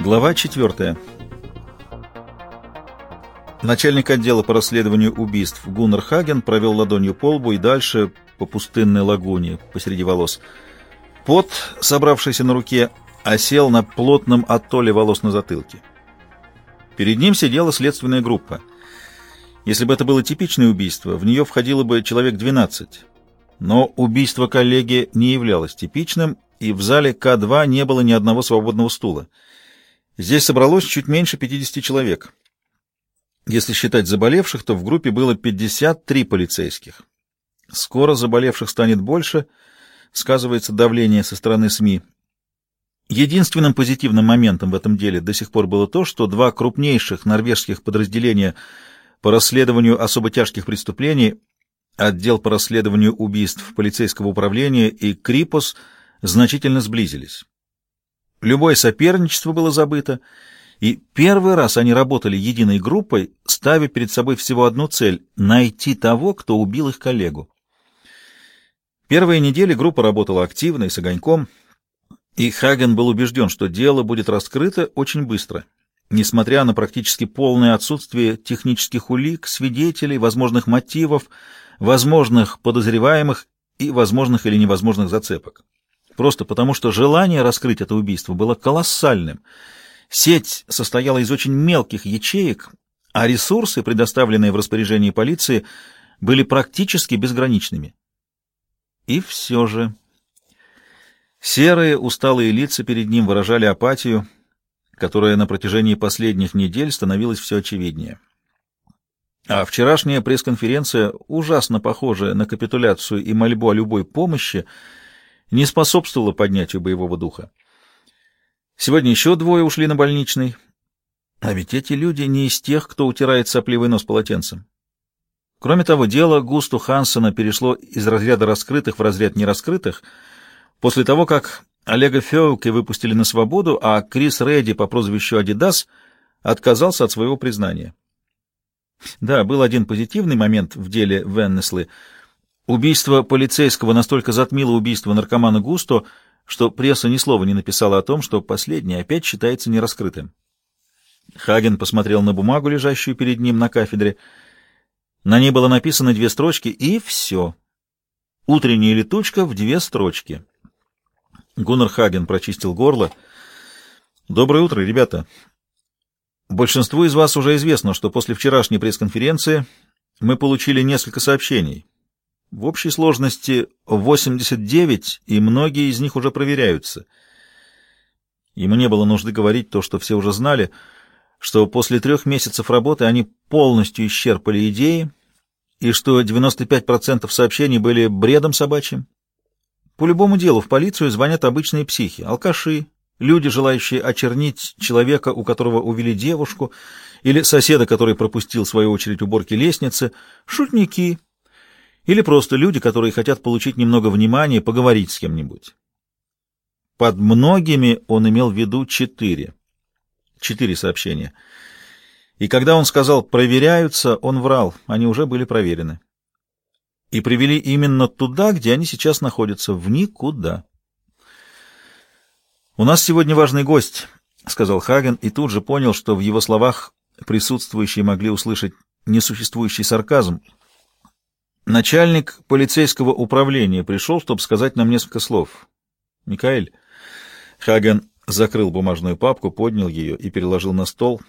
Глава 4. Начальник отдела по расследованию убийств Гуннер Хаген провел ладонью по лбу и дальше по пустынной лагуне посреди волос. Пот, собравшийся на руке, осел на плотном оттоле волос на затылке. Перед ним сидела следственная группа. Если бы это было типичное убийство, в нее входило бы человек 12. Но убийство коллеги не являлось типичным, и в зале К2 не было ни одного свободного стула. Здесь собралось чуть меньше 50 человек. Если считать заболевших, то в группе было 53 полицейских. Скоро заболевших станет больше, сказывается давление со стороны СМИ. Единственным позитивным моментом в этом деле до сих пор было то, что два крупнейших норвежских подразделения по расследованию особо тяжких преступлений, отдел по расследованию убийств полицейского управления и Крипос, значительно сблизились. Любое соперничество было забыто, и первый раз они работали единой группой, ставя перед собой всего одну цель — найти того, кто убил их коллегу. Первые недели группа работала активно и с огоньком, и Хаген был убежден, что дело будет раскрыто очень быстро, несмотря на практически полное отсутствие технических улик, свидетелей, возможных мотивов, возможных подозреваемых и возможных или невозможных зацепок просто потому что желание раскрыть это убийство было колоссальным. Сеть состояла из очень мелких ячеек, а ресурсы, предоставленные в распоряжении полиции, были практически безграничными. И все же... Серые, усталые лица перед ним выражали апатию, которая на протяжении последних недель становилась все очевиднее. А вчерашняя пресс-конференция, ужасно похожая на капитуляцию и мольбу о любой помощи, не способствовало поднятию боевого духа. Сегодня еще двое ушли на больничный. А ведь эти люди не из тех, кто утирает сопливый нос полотенцем. Кроме того, дело Густу Хансена перешло из разряда раскрытых в разряд нераскрытых после того, как Олега Феуке выпустили на свободу, а Крис Редди по прозвищу Адидас отказался от своего признания. Да, был один позитивный момент в деле Веннеслы — Убийство полицейского настолько затмило убийство наркомана Густо, что пресса ни слова не написала о том, что последнее опять считается нераскрытым. Хаген посмотрел на бумагу, лежащую перед ним на кафедре. На ней было написано две строчки, и все. Утренняя летучка в две строчки. Гуннар Хаген прочистил горло. «Доброе утро, ребята. Большинству из вас уже известно, что после вчерашней пресс-конференции мы получили несколько сообщений, в общей сложности 89, и многие из них уже проверяются. Ему не было нужды говорить то, что все уже знали, что после трех месяцев работы они полностью исчерпали идеи, и что 95% сообщений были бредом собачьим. По любому делу в полицию звонят обычные психи, алкаши, люди, желающие очернить человека, у которого увели девушку, или соседа, который пропустил свою очередь уборки лестницы, шутники — или просто люди, которые хотят получить немного внимания, поговорить с кем-нибудь. Под многими он имел в виду четыре. Четыре сообщения. И когда он сказал «проверяются», он врал, они уже были проверены. И привели именно туда, где они сейчас находятся, в никуда. «У нас сегодня важный гость», — сказал Хаген, и тут же понял, что в его словах присутствующие могли услышать несуществующий сарказм — Начальник полицейского управления пришел, чтобы сказать нам несколько слов. Микаэль. Хаген закрыл бумажную папку, поднял ее и переложил на стол,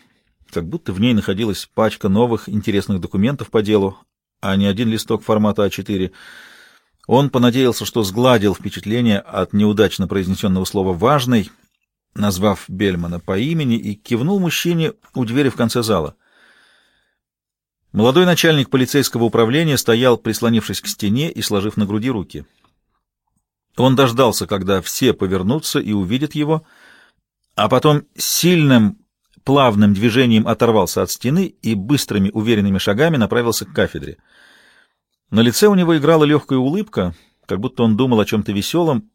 как будто в ней находилась пачка новых интересных документов по делу, а не один листок формата А4. Он понадеялся, что сгладил впечатление от неудачно произнесенного слова «важный», назвав Бельмана по имени, и кивнул мужчине у двери в конце зала. Молодой начальник полицейского управления стоял, прислонившись к стене и сложив на груди руки. Он дождался, когда все повернутся и увидят его, а потом сильным, плавным движением оторвался от стены и быстрыми, уверенными шагами направился к кафедре. На лице у него играла легкая улыбка, как будто он думал о чем-то веселом,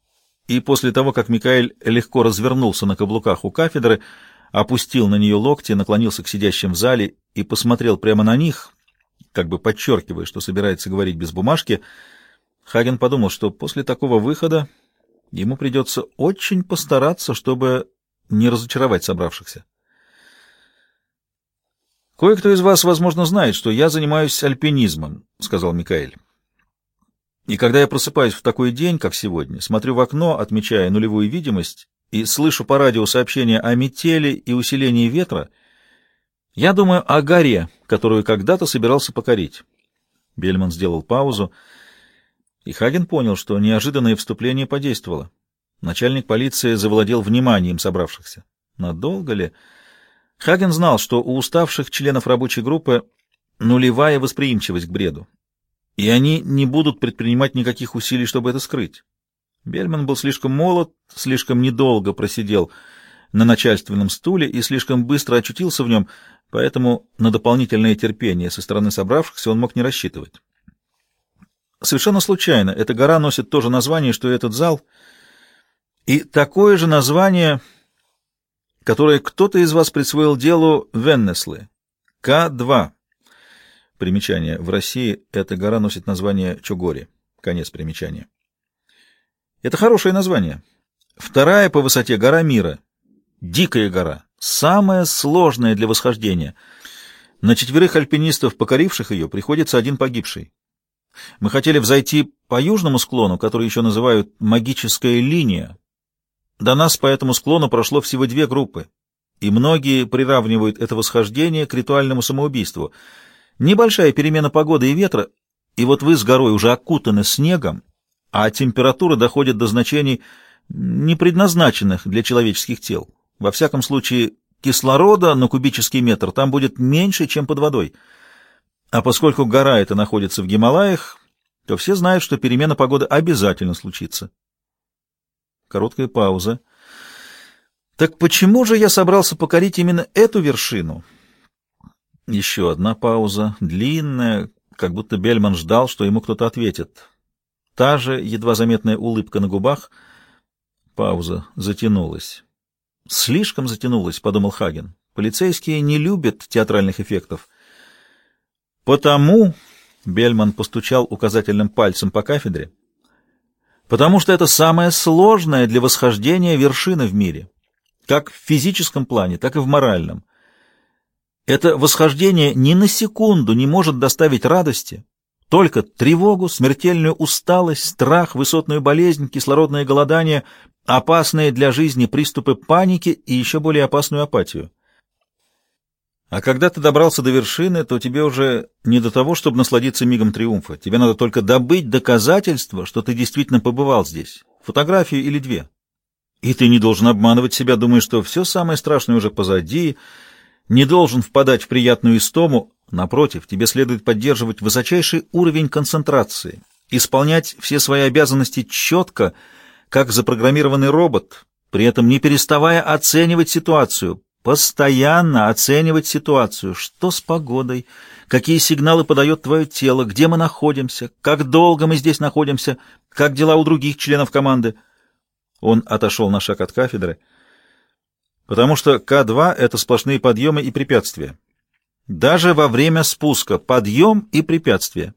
и после того, как Микаэль легко развернулся на каблуках у кафедры, опустил на нее локти, наклонился к сидящим в зале и посмотрел прямо на них, как бы подчеркивая, что собирается говорить без бумажки, Хаген подумал, что после такого выхода ему придется очень постараться, чтобы не разочаровать собравшихся. «Кое-кто из вас, возможно, знает, что я занимаюсь альпинизмом», — сказал Микаэль. «И когда я просыпаюсь в такой день, как сегодня, смотрю в окно, отмечая нулевую видимость, и слышу по радио сообщения о метели и усилении ветра, я думаю о горе, которую когда-то собирался покорить». Бельман сделал паузу, и Хаген понял, что неожиданное вступление подействовало. Начальник полиции завладел вниманием собравшихся. Надолго ли? Хаген знал, что у уставших членов рабочей группы нулевая восприимчивость к бреду, и они не будут предпринимать никаких усилий, чтобы это скрыть. Бельман был слишком молод, слишком недолго просидел на начальственном стуле и слишком быстро очутился в нем, поэтому на дополнительное терпение со стороны собравшихся он мог не рассчитывать. Совершенно случайно эта гора носит то же название, что и этот зал, и такое же название которое кто-то из вас присвоил делу Веннеслы. К-2. Примечание. В России эта гора носит название Чугори. Конец примечания. Это хорошее название. Вторая по высоте гора мира. Дикая гора. Самая сложная для восхождения. На четверых альпинистов, покоривших ее, приходится один погибший. Мы хотели взойти по южному склону, который еще называют «магическая линия», до нас по этому склону прошло всего две группы, и многие приравнивают это восхождение к ритуальному самоубийству. Небольшая перемена погоды и ветра, и вот вы с горой уже окутаны снегом, а температура доходит до значений, не предназначенных для человеческих тел. Во всяком случае, кислорода на кубический метр там будет меньше, чем под водой. А поскольку гора эта находится в Гималаях, то все знают, что перемена погоды обязательно случится. Короткая пауза. Так почему же я собрался покорить именно эту вершину? Еще одна пауза, длинная, как будто Бельман ждал, что ему кто-то ответит. Та же едва заметная улыбка на губах. Пауза затянулась. Слишком затянулась, подумал Хаген. Полицейские не любят театральных эффектов. Потому Бельман постучал указательным пальцем по кафедре потому что это самая сложная для восхождения вершина в мире, как в физическом плане, так и в моральном. Это восхождение ни на секунду не может доставить радости, только тревогу, смертельную усталость, страх, высотную болезнь, кислородное голодание, опасные для жизни приступы паники и еще более опасную апатию. А когда ты добрался до вершины, то тебе уже не до того, чтобы насладиться мигом триумфа. Тебе надо только добыть доказательства, что ты действительно побывал здесь. Фотографию или две. И ты не должен обманывать себя, думая, что все самое страшное уже позади, не должен впадать в приятную истому. Напротив, тебе следует поддерживать высочайший уровень концентрации, исполнять все свои обязанности четко, как запрограммированный робот, при этом не переставая оценивать ситуацию, Постоянно оценивать ситуацию. Что с погодой? Какие сигналы подает твое тело? Где мы находимся? Как долго мы здесь находимся? Как дела у других членов команды? Он отошел на шаг от кафедры. Потому что К2 — это сплошные подъемы и препятствия. Даже во время спуска подъем и препятствия.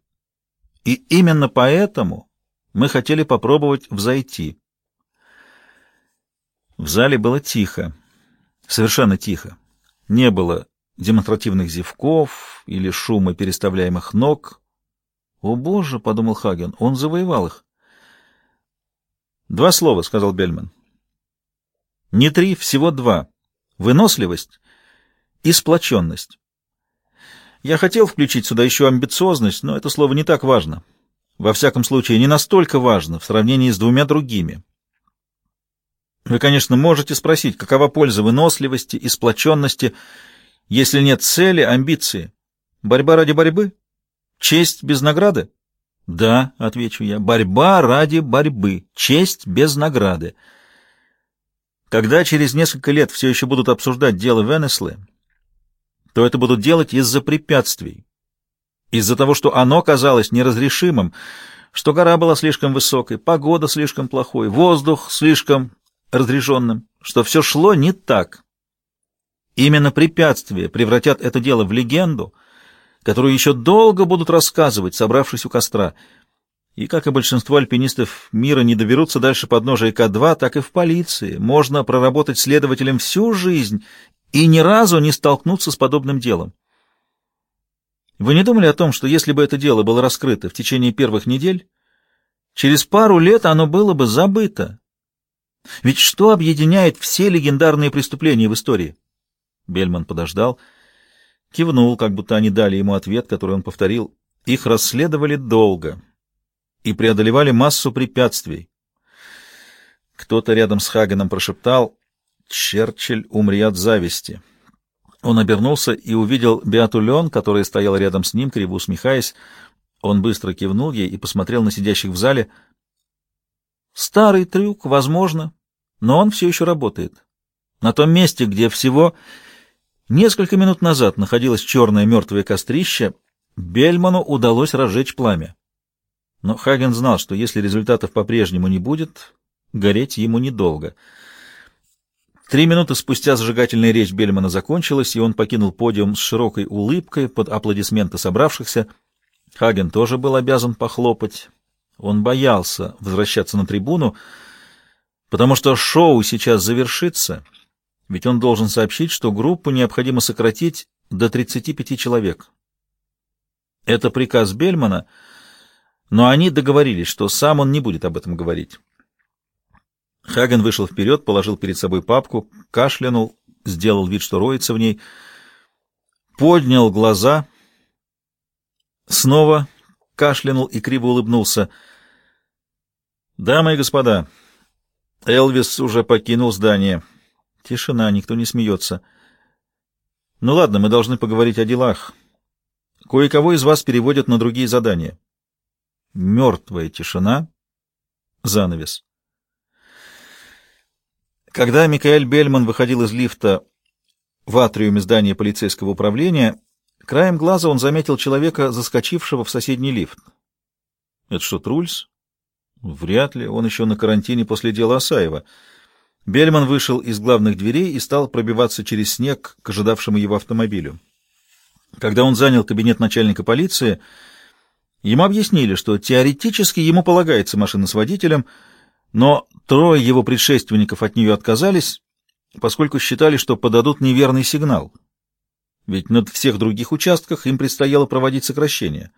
И именно поэтому мы хотели попробовать взойти. В зале было тихо. Совершенно тихо. Не было демонстративных зевков или шума переставляемых ног. «О, Боже!» — подумал Хаген. «Он завоевал их». «Два слова», — сказал Бельман. «Не три, всего два. Выносливость и сплоченность. Я хотел включить сюда еще амбициозность, но это слово не так важно. Во всяком случае, не настолько важно в сравнении с двумя другими. Вы, конечно, можете спросить, какова польза выносливости и сплоченности, если нет цели, амбиции? Борьба ради борьбы? Честь без награды? Да, отвечу я, борьба ради борьбы, честь без награды. Когда через несколько лет все еще будут обсуждать дело Венеслы, то это будут делать из-за препятствий, из-за того, что оно казалось неразрешимым, что гора была слишком высокой, погода слишком плохой, воздух слишком разрешенным, что все шло не так. Именно препятствия превратят это дело в легенду, которую еще долго будут рассказывать, собравшись у костра. И, как и большинство альпинистов мира, не доберутся дальше подножия К2, так и в полиции. Можно проработать следователем всю жизнь и ни разу не столкнуться с подобным делом. Вы не думали о том, что если бы это дело было раскрыто в течение первых недель, через пару лет оно было бы забыто? Ведь что объединяет все легендарные преступления в истории? Бельман подождал, кивнул, как будто они дали ему ответ, который он повторил. Их расследовали долго и преодолевали массу препятствий. Кто-то рядом с Хагеном прошептал «Черчилль, умри от зависти». Он обернулся и увидел Беату Лен, которая стояла рядом с ним, криво усмехаясь. Он быстро кивнул ей и посмотрел на сидящих в зале. Старый трюк, возможно, но он все еще работает. На том месте, где всего несколько минут назад находилось черное мертвое кострище, Бельману удалось разжечь пламя. Но Хаген знал, что если результатов по-прежнему не будет, гореть ему недолго — Три минуты спустя зажигательная речь Бельмана закончилась, и он покинул подиум с широкой улыбкой под аплодисменты собравшихся. Хаген тоже был обязан похлопать. Он боялся возвращаться на трибуну, потому что шоу сейчас завершится, ведь он должен сообщить, что группу необходимо сократить до 35 человек. Это приказ Бельмана, но они договорились, что сам он не будет об этом говорить. Хаген вышел вперед, положил перед собой папку, кашлянул, сделал вид, что роется в ней, поднял глаза, снова кашлянул и криво улыбнулся. «Дамы и господа, Элвис уже покинул здание. Тишина, никто не смеется. Ну ладно, мы должны поговорить о делах. Кое-кого из вас переводят на другие задания. Мертвая тишина. Занавес. Когда Микаэль Бельман выходил из лифта в атриуме здания полицейского управления, краем глаза он заметил человека, заскочившего в соседний лифт. Это что, Трульс? Вряд ли, он еще на карантине после дела Асаева. Бельман вышел из главных дверей и стал пробиваться через снег к ожидавшему его автомобилю. Когда он занял кабинет начальника полиции, ему объяснили, что теоретически ему полагается машина с водителем — но трое его предшественников от нее отказались, поскольку считали, что подадут неверный сигнал. Ведь на всех других участках им предстояло проводить сокращения.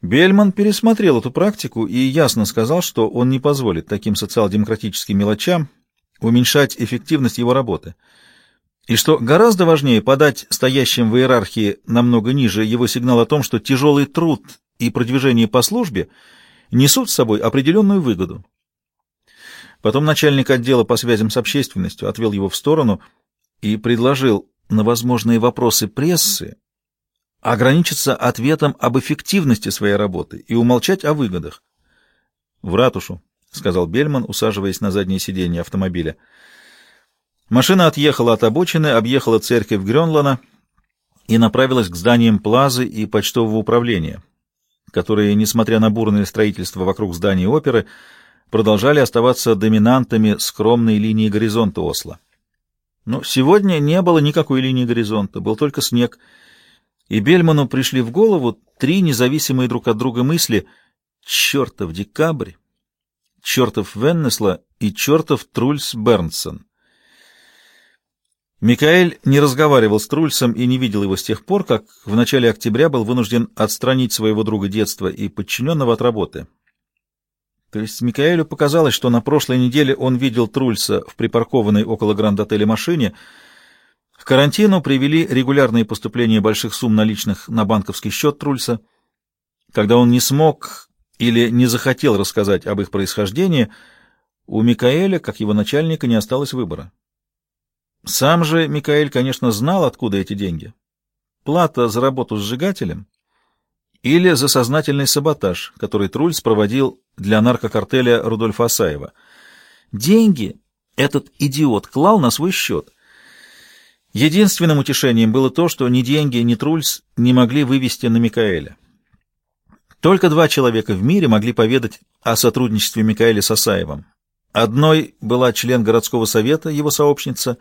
Бельман пересмотрел эту практику и ясно сказал, что он не позволит таким социал-демократическим мелочам уменьшать эффективность его работы, и что гораздо важнее подать стоящим в иерархии намного ниже его сигнал о том, что тяжелый труд и продвижение по службе несут с собой определенную выгоду. Потом начальник отдела по связям с общественностью отвел его в сторону и предложил на возможные вопросы прессы ограничиться ответом об эффективности своей работы и умолчать о выгодах. «В ратушу», — сказал Бельман, усаживаясь на заднее сиденье автомобиля. Машина отъехала от обочины, объехала церковь Грёнлана и направилась к зданиям Плазы и почтового управления, которые, несмотря на бурное строительство вокруг здания оперы, продолжали оставаться доминантами скромной линии горизонта Осло. Но сегодня не было никакой линии горизонта, был только снег, и Бельману пришли в голову три независимые друг от друга мысли «Чертов декабрь», «Чертов Веннесла» и «Чертов Трульс Бернсон». Микаэль не разговаривал с Трульсом и не видел его с тех пор, как в начале октября был вынужден отстранить своего друга детства и подчиненного от работы. То есть Микаэлю показалось, что на прошлой неделе он видел Трульса в припаркованной около Гранд-отеля машине. К карантину привели регулярные поступления больших сумм наличных на банковский счет Трульса. Когда он не смог или не захотел рассказать об их происхождении, у Микаэля, как его начальника, не осталось выбора. Сам же Микаэль, конечно, знал, откуда эти деньги. Плата за работу сжигателем или за сознательный саботаж, который Трульс проводил для наркокартеля Рудольфа Асаева. Деньги этот идиот клал на свой счет. Единственным утешением было то, что ни деньги, ни Трульс не могли вывести на Микаэля. Только два человека в мире могли поведать о сотрудничестве Микаэля с Асаевым. Одной была член городского совета, его сообщница,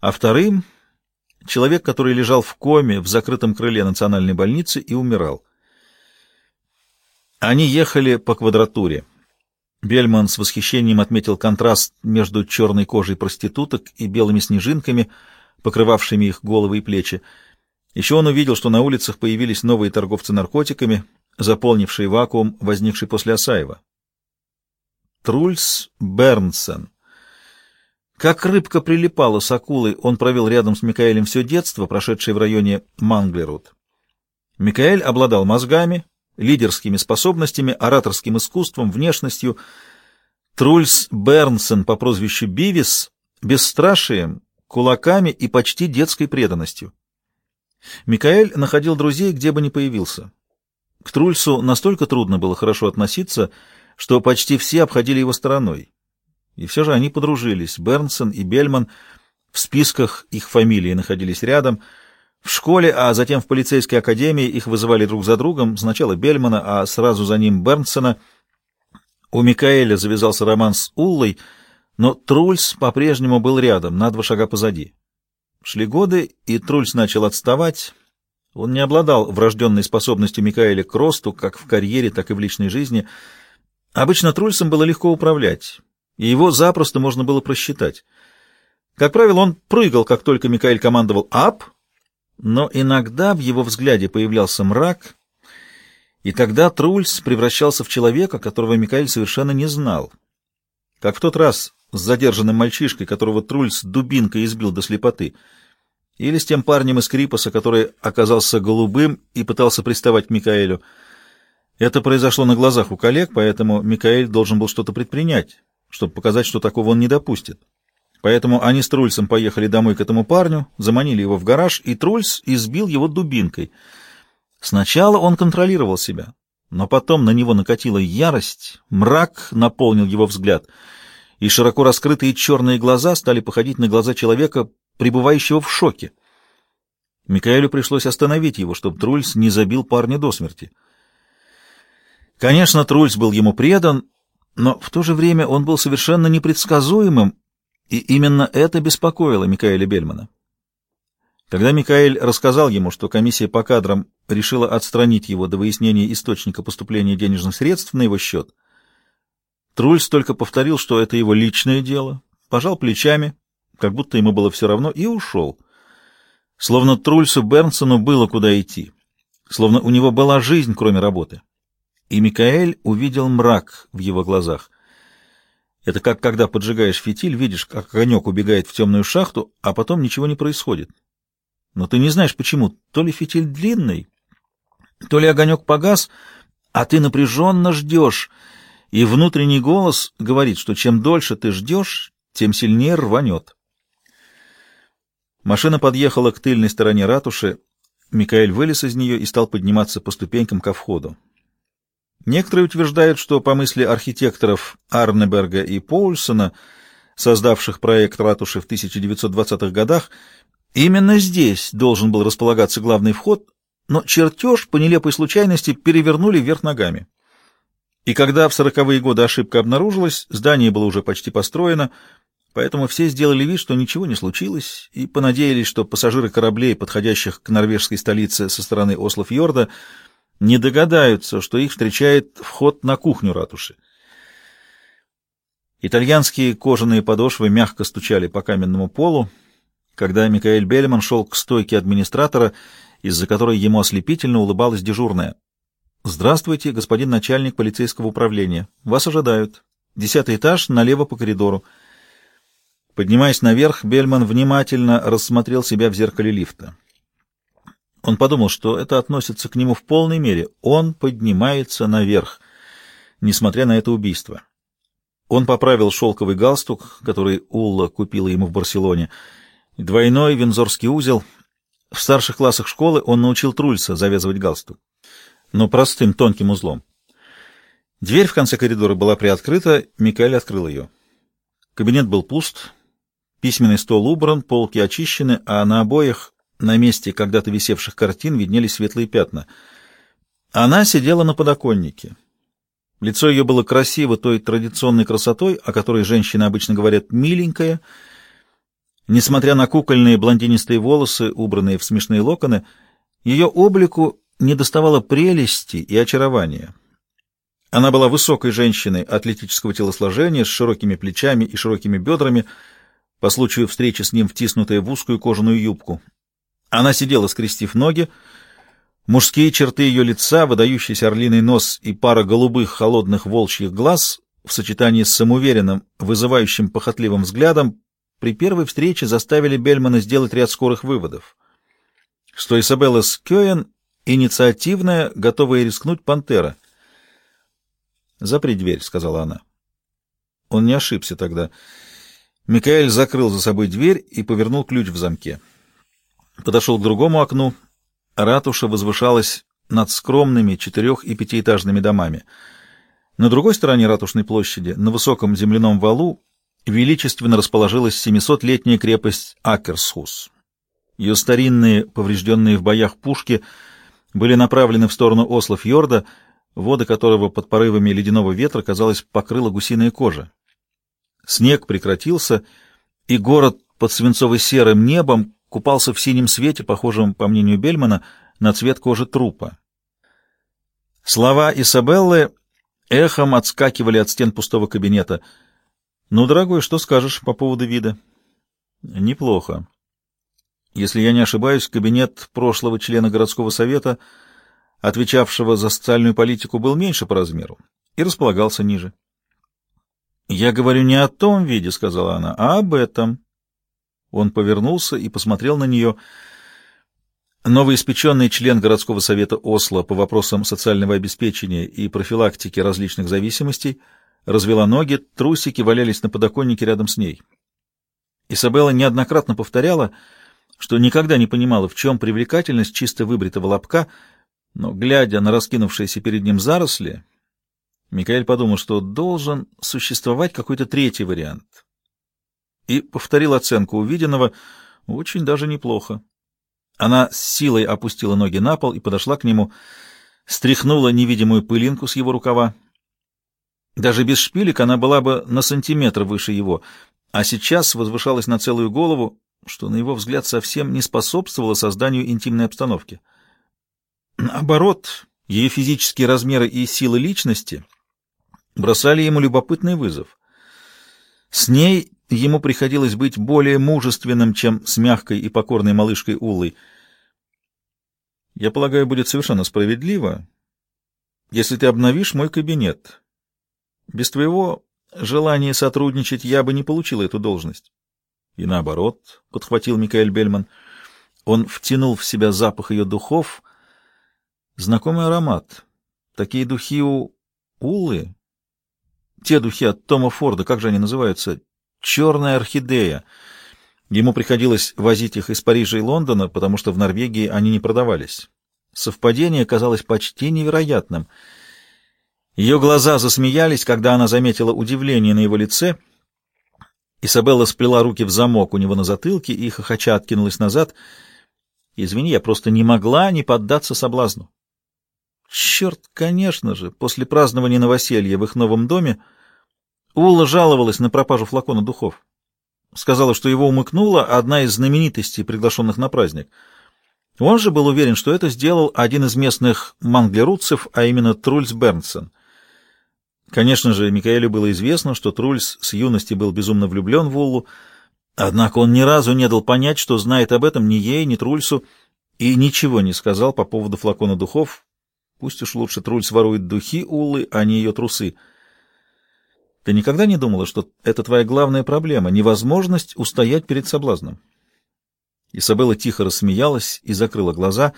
а вторым — человек, который лежал в коме в закрытом крыле национальной больницы и умирал. Они ехали по квадратуре. Бельман с восхищением отметил контраст между черной кожей проституток и белыми снежинками, покрывавшими их головы и плечи. Еще он увидел, что на улицах появились новые торговцы наркотиками, заполнившие вакуум, возникший после Асаева. Трульс Бернсен. Как рыбка прилипала с акулой, он провел рядом с Микаэлем все детство, прошедшее в районе Манглерут. Микаэль обладал мозгами, лидерскими способностями, ораторским искусством, внешностью. Трульс Бернсен по прозвищу Бивис — бесстрашием, кулаками и почти детской преданностью. Микаэль находил друзей, где бы ни появился. К Трульсу настолько трудно было хорошо относиться, что почти все обходили его стороной. И все же они подружились. Бернсон и Бельман в списках их фамилии находились рядом — в школе, а затем в полицейской академии их вызывали друг за другом, сначала Бельмана, а сразу за ним Бернсона. У Микаэля завязался роман с Уллой, но Трульс по-прежнему был рядом, на два шага позади. Шли годы, и Трульс начал отставать. Он не обладал врожденной способностью Микаэля к росту, как в карьере, так и в личной жизни. Обычно Трульсом было легко управлять, и его запросто можно было просчитать. Как правило, он прыгал, как только Микаэль командовал «ап», но иногда в его взгляде появлялся мрак, и тогда Трульс превращался в человека, которого Микаэль совершенно не знал. Как в тот раз с задержанным мальчишкой, которого Трульс дубинкой избил до слепоты, или с тем парнем из Крипоса, который оказался голубым и пытался приставать к Микаэлю. Это произошло на глазах у коллег, поэтому Микаэль должен был что-то предпринять, чтобы показать, что такого он не допустит. Поэтому они с Трульсом поехали домой к этому парню, заманили его в гараж, и Трульс избил его дубинкой. Сначала он контролировал себя, но потом на него накатила ярость, мрак наполнил его взгляд, и широко раскрытые черные глаза стали походить на глаза человека, пребывающего в шоке. Микаэлю пришлось остановить его, чтобы Трульс не забил парня до смерти. Конечно, Трульс был ему предан, но в то же время он был совершенно непредсказуемым и именно это беспокоило Микаэля Бельмана. Когда Микаэль рассказал ему, что комиссия по кадрам решила отстранить его до выяснения источника поступления денежных средств на его счет, Трульс только повторил, что это его личное дело, пожал плечами, как будто ему было все равно, и ушел. Словно Трульсу Бернсону было куда идти, словно у него была жизнь, кроме работы. И Микаэль увидел мрак в его глазах. Это как когда поджигаешь фитиль, видишь, как огонек убегает в темную шахту, а потом ничего не происходит. Но ты не знаешь почему. То ли фитиль длинный, то ли огонек погас, а ты напряженно ждешь. И внутренний голос говорит, что чем дольше ты ждешь, тем сильнее рванет. Машина подъехала к тыльной стороне ратуши. Микаэль вылез из нее и стал подниматься по ступенькам ко входу. Некоторые утверждают, что по мысли архитекторов Арнеберга и Поульсона, создавших проект ратуши в 1920-х годах, именно здесь должен был располагаться главный вход, но чертеж по нелепой случайности перевернули вверх ногами. И когда в сороковые годы ошибка обнаружилась, здание было уже почти построено, поэтому все сделали вид, что ничего не случилось, и понадеялись, что пассажиры кораблей, подходящих к норвежской столице со стороны Ослофьорда, не догадаются, что их встречает вход на кухню ратуши. Итальянские кожаные подошвы мягко стучали по каменному полу, когда Микаэль Бельман шел к стойке администратора, из-за которой ему ослепительно улыбалась дежурная. «Здравствуйте, господин начальник полицейского управления. Вас ожидают. Десятый этаж, налево по коридору». Поднимаясь наверх, Бельман внимательно рассмотрел себя в зеркале лифта. Он подумал, что это относится к нему в полной мере. Он поднимается наверх, несмотря на это убийство. Он поправил шелковый галстук, который Улла купила ему в Барселоне, двойной вензорский узел. В старших классах школы он научил Трульса завязывать галстук, но простым тонким узлом. Дверь в конце коридора была приоткрыта, Микаэль открыл ее. Кабинет был пуст, письменный стол убран, полки очищены, а на обоях на месте когда-то висевших картин виднелись светлые пятна. Она сидела на подоконнике. Лицо ее было красиво той традиционной красотой, о которой женщины обычно говорят «миленькая». Несмотря на кукольные блондинистые волосы, убранные в смешные локоны, ее облику недоставало прелести и очарования. Она была высокой женщиной атлетического телосложения, с широкими плечами и широкими бедрами, по случаю встречи с ним втиснутая в узкую кожаную юбку. Она сидела, скрестив ноги, мужские черты ее лица, выдающийся орлиный нос и пара голубых холодных волчьих глаз в сочетании с самоуверенным, вызывающим похотливым взглядом при первой встрече заставили Бельмана сделать ряд скорых выводов. Что Изабелла Скёен — инициативная, готовая рискнуть пантера. «Запри дверь», — сказала она. Он не ошибся тогда. Микаэль закрыл за собой дверь и повернул ключ в замке. Подошел к другому окну. Ратуша возвышалась над скромными четырех- и пятиэтажными домами. На другой стороне ратушной площади, на высоком земляном валу, величественно расположилась семисотлетняя крепость Акерсхус. Ее старинные, поврежденные в боях пушки были направлены в сторону Ослов-Йорда, воды которого под порывами ледяного ветра, казалось, покрыла гусиная кожа. Снег прекратился, и город под свинцово-серым небом купался в синем свете, похожем, по мнению Бельмана, на цвет кожи трупа. Слова Исабеллы эхом отскакивали от стен пустого кабинета — «Ну, дорогой, что скажешь по поводу вида?» «Неплохо. Если я не ошибаюсь, кабинет прошлого члена городского совета, отвечавшего за социальную политику, был меньше по размеру и располагался ниже». «Я говорю не о том виде», — сказала она, — «а об этом». Он повернулся и посмотрел на нее. Новоиспеченный член городского совета Осло по вопросам социального обеспечения и профилактики различных зависимостей — развела ноги, трусики валялись на подоконнике рядом с ней. Изабелла неоднократно повторяла, что никогда не понимала, в чем привлекательность чисто выбритого лобка, но, глядя на раскинувшиеся перед ним заросли, Микаэль подумал, что должен существовать какой-то третий вариант. И повторил оценку увиденного очень даже неплохо. Она с силой опустила ноги на пол и подошла к нему, стряхнула невидимую пылинку с его рукава. Даже без шпилек она была бы на сантиметр выше его, а сейчас возвышалась на целую голову, что, на его взгляд, совсем не способствовало созданию интимной обстановки. Наоборот, ее физические размеры и силы личности бросали ему любопытный вызов. С ней ему приходилось быть более мужественным, чем с мягкой и покорной малышкой Улой. Я полагаю, будет совершенно справедливо, если ты обновишь мой кабинет, без твоего желания сотрудничать я бы не получил эту должность. И наоборот, — подхватил Микаэль Бельман, — он втянул в себя запах ее духов. Знакомый аромат. Такие духи у Улы. Те духи от Тома Форда, как же они называются? Черная орхидея. Ему приходилось возить их из Парижа и Лондона, потому что в Норвегии они не продавались. Совпадение казалось почти невероятным — ее глаза засмеялись, когда она заметила удивление на его лице. Изабелла сплела руки в замок у него на затылке и, хохоча, откинулась назад. «Извини, я просто не могла не поддаться соблазну». Черт, конечно же, после празднования новоселья в их новом доме Ула жаловалась на пропажу флакона духов. Сказала, что его умыкнула одна из знаменитостей, приглашенных на праздник. Он же был уверен, что это сделал один из местных манглерутцев, а именно Трульс Бернсон — Конечно же, Микаэлю было известно, что Трульс с юности был безумно влюблен в Уллу, однако он ни разу не дал понять, что знает об этом ни ей, ни Трульсу, и ничего не сказал по поводу флакона духов. Пусть уж лучше Трульс ворует духи Уллы, а не ее трусы. Ты никогда не думала, что это твоя главная проблема — невозможность устоять перед соблазном? Изабелла тихо рассмеялась и закрыла глаза.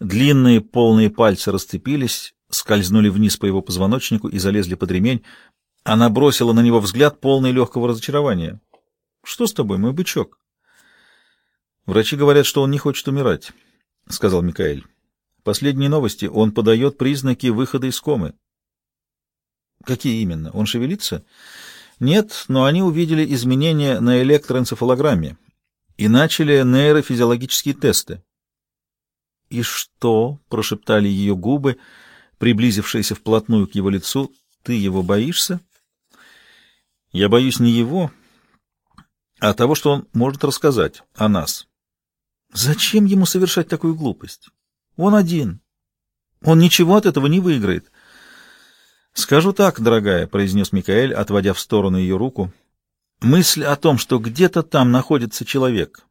Длинные полные пальцы расцепились, скользнули вниз по его позвоночнику и залезли под ремень. Она бросила на него взгляд, полный легкого разочарования. — Что с тобой, мой бычок? — Врачи говорят, что он не хочет умирать, — сказал Микаэль. Последние новости. Он подает признаки выхода из комы. — Какие именно? Он шевелится? — Нет, но они увидели изменения на электроэнцефалограмме и начали нейрофизиологические тесты. — И что? — прошептали ее губы — приблизившаяся вплотную к его лицу. «Ты его боишься?» «Я боюсь не его, а того, что он может рассказать о нас». «Зачем ему совершать такую глупость? Он один. Он ничего от этого не выиграет». «Скажу так, дорогая», — произнес Микаэль, отводя в сторону ее руку. «Мысль о том, что где-то там находится человек,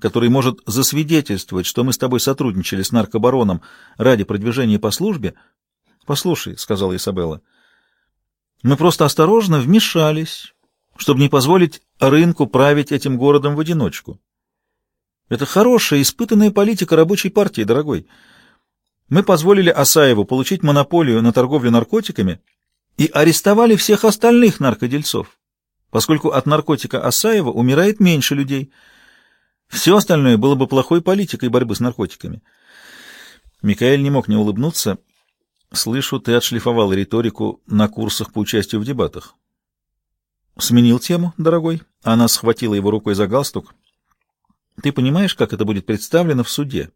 который может засвидетельствовать, что мы с тобой сотрудничали с наркобароном ради продвижения по службе...» «Послушай», — сказала Изабелла, — «мы просто осторожно вмешались, чтобы не позволить рынку править этим городом в одиночку. Это хорошая, испытанная политика рабочей партии, дорогой». Мы позволили Асаеву получить монополию на торговлю наркотиками и арестовали всех остальных наркодельцов, поскольку от наркотика Асаева умирает меньше людей. Все остальное было бы плохой политикой борьбы с наркотиками. Микаэль не мог не улыбнуться. «Слышу, ты отшлифовал риторику на курсах по участию в дебатах». «Сменил тему, дорогой?» Она схватила его рукой за галстук. «Ты понимаешь, как это будет представлено в суде?»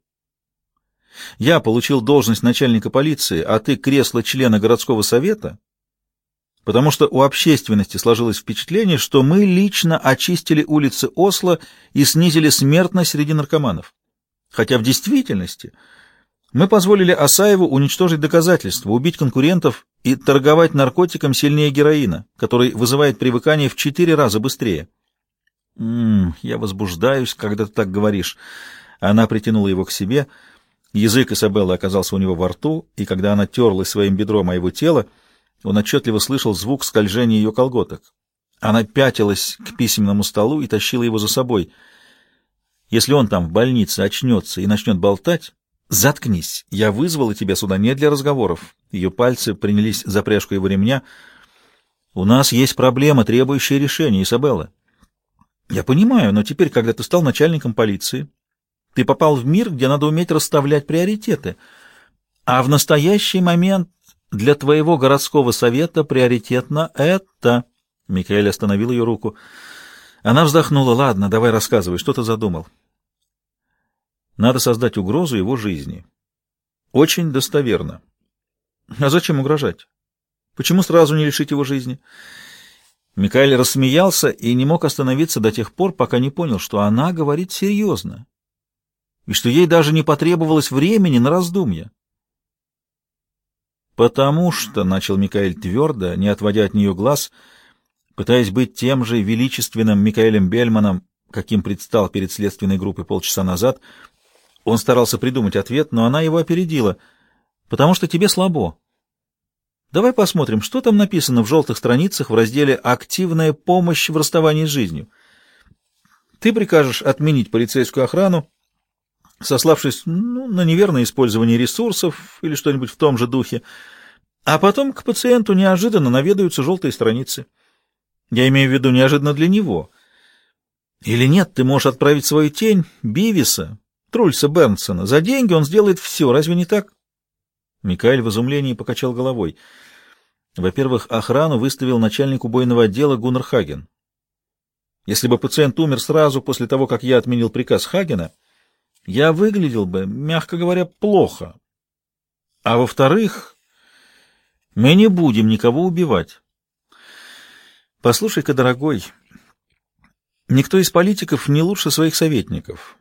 Я получил должность начальника полиции, а ты кресло члена городского совета, потому что у общественности сложилось впечатление, что мы лично очистили улицы Осло и снизили смертность среди наркоманов. Хотя в действительности мы позволили Асаеву уничтожить доказательства, убить конкурентов и торговать наркотиком сильнее героина, который вызывает привыкание в четыре раза быстрее. «М -м, «Я возбуждаюсь, когда ты так говоришь». Она притянула его к себе — Язык Изабеллы оказался у него во рту, и когда она терлась своим бедром о его тело, он отчетливо слышал звук скольжения ее колготок. Она пятилась к письменному столу и тащила его за собой. Если он там в больнице очнется и начнет болтать, заткнись. Я вызвала тебя сюда не для разговоров. Ее пальцы принялись за пряжку его ремня. У нас есть проблема, требующая решения, Изабелла. Я понимаю, но теперь, когда ты стал начальником полиции, ты попал в мир, где надо уметь расставлять приоритеты. А в настоящий момент для твоего городского совета приоритетно это... Микаэль остановил ее руку. Она вздохнула. Ладно, давай рассказывай, что ты задумал? Надо создать угрозу его жизни. Очень достоверно. А зачем угрожать? Почему сразу не лишить его жизни? Микаэль рассмеялся и не мог остановиться до тех пор, пока не понял, что она говорит серьезно и что ей даже не потребовалось времени на раздумья. «Потому что», — начал Микаэль твердо, не отводя от нее глаз, пытаясь быть тем же величественным Микаэлем Бельманом, каким предстал перед следственной группой полчаса назад, он старался придумать ответ, но она его опередила. «Потому что тебе слабо. Давай посмотрим, что там написано в желтых страницах в разделе «Активная помощь в расставании с жизнью». Ты прикажешь отменить полицейскую охрану, сославшись ну, на неверное использование ресурсов или что-нибудь в том же духе, а потом к пациенту неожиданно наведаются желтые страницы. Я имею в виду неожиданно для него. Или нет, ты можешь отправить свою тень, Бивиса, Трульса Бернсона. За деньги он сделает все, разве не так? Микаэль в изумлении покачал головой. Во-первых, охрану выставил начальник убойного отдела Гуннер Хаген. Если бы пациент умер сразу после того, как я отменил приказ Хагена, я выглядел бы, мягко говоря, плохо. А во-вторых, мы не будем никого убивать. Послушай-ка, дорогой, никто из политиков не лучше своих советников.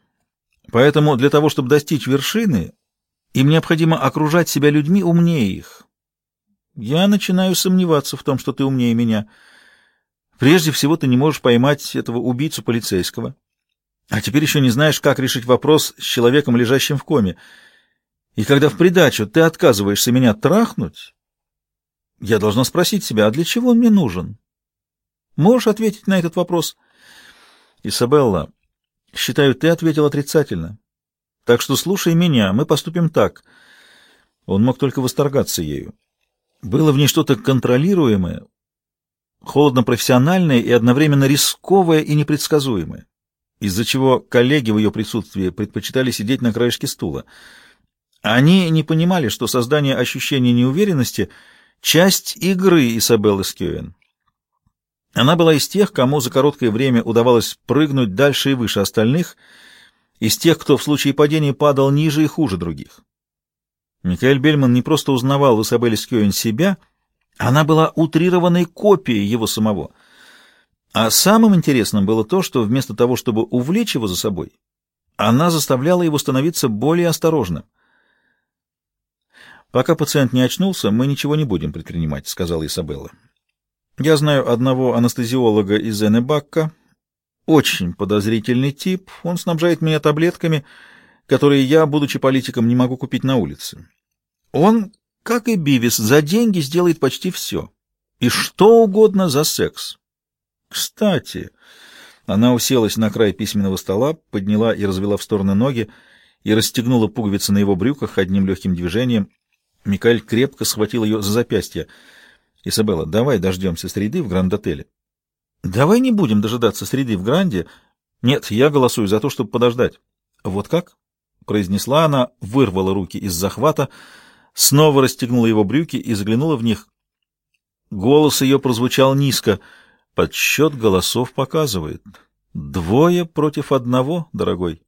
Поэтому для того, чтобы достичь вершины, им необходимо окружать себя людьми умнее их. Я начинаю сомневаться в том, что ты умнее меня. Прежде всего, ты не можешь поймать этого убийцу полицейского. А теперь еще не знаешь, как решить вопрос с человеком, лежащим в коме. И когда в придачу ты отказываешься меня трахнуть, я должна спросить себя, а для чего он мне нужен? Можешь ответить на этот вопрос? Изабелла, считаю, ты ответил отрицательно. Так что слушай меня, мы поступим так. Он мог только восторгаться ею. Было в ней что-то контролируемое, холодно-профессиональное и одновременно рисковое и непредсказуемое из-за чего коллеги в ее присутствии предпочитали сидеть на краешке стула. Они не понимали, что создание ощущения неуверенности — часть игры Изабеллы Скёен. Она была из тех, кому за короткое время удавалось прыгнуть дальше и выше остальных, из тех, кто в случае падения падал ниже и хуже других. Микаэль Бельман не просто узнавал в Изабелле Скёен себя, она была утрированной копией его самого — а самым интересным было то, что вместо того, чтобы увлечь его за собой, она заставляла его становиться более осторожным. Пока пациент не очнулся, мы ничего не будем предпринимать, сказала Изабелла. Я знаю одного анестезиолога из Энебакка, очень подозрительный тип. Он снабжает меня таблетками, которые я, будучи политиком, не могу купить на улице. Он, как и Бивис, за деньги сделает почти все. И что угодно за секс. Кстати, она уселась на край письменного стола, подняла и развела в стороны ноги и расстегнула пуговицы на его брюках одним легким движением. Микаэль крепко схватил ее за запястье. «Изабелла, давай дождемся среды в Гранд-отеле». «Давай не будем дожидаться среды в Гранде. Нет, я голосую за то, чтобы подождать». «Вот как?» — произнесла она, вырвала руки из захвата, снова расстегнула его брюки и заглянула в них. Голос ее прозвучал низко. Подсчет голосов показывает. Двое против одного, дорогой.